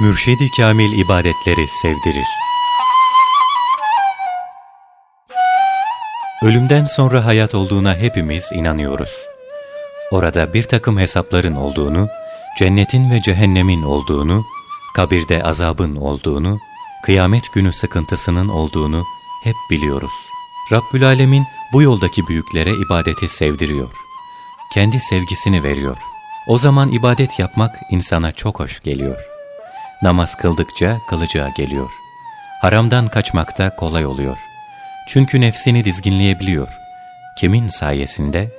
Mürşidi Kamil ibadetleri sevdirir. Ölümden sonra hayat olduğuna hepimiz inanıyoruz. Orada bir takım hesapların olduğunu, cennetin ve cehennemin olduğunu, kabirde azabın olduğunu, kıyamet günü sıkıntısının olduğunu hep biliyoruz. Rabbül Alemin bu yoldaki büyüklere ibadeti sevdiriyor. Kendi sevgisini veriyor. O zaman ibadet yapmak insana çok hoş geliyor. Namaz kıldıkça kılıcığa geliyor. Haramdan kaçmak da kolay oluyor. Çünkü nefsini dizginleyebiliyor. Kimin sayesinde?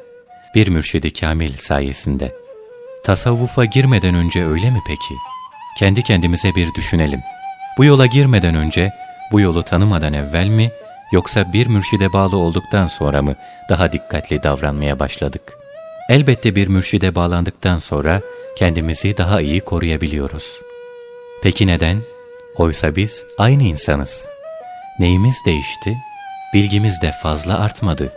Bir mürşidi kamil sayesinde. Tasavvufa girmeden önce öyle mi peki? Kendi kendimize bir düşünelim. Bu yola girmeden önce, bu yolu tanımadan evvel mi, yoksa bir mürşide bağlı olduktan sonra mı daha dikkatli davranmaya başladık? Elbette bir mürşide bağlandıktan sonra kendimizi daha iyi koruyabiliyoruz. Peki neden? Oysa biz aynı insanız. Neyimiz değişti? Bilgimiz de fazla artmadı.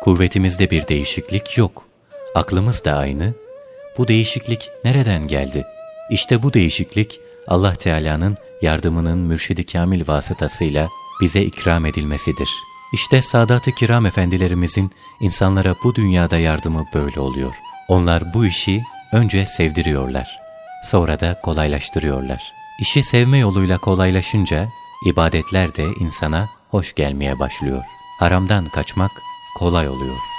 Kuvvetimizde bir değişiklik yok. Aklımız da aynı. Bu değişiklik nereden geldi? İşte bu değişiklik Allah Teala'nın yardımının mürşidi kamil vasıtasıyla bize ikram edilmesidir. İşte Sadat-ı Kiram efendilerimizin insanlara bu dünyada yardımı böyle oluyor. Onlar bu işi önce sevdiriyorlar. Sonra da kolaylaştırıyorlar. İşi sevme yoluyla kolaylaşınca ibadetler de insana hoş gelmeye başlıyor. Haramdan kaçmak kolay oluyor.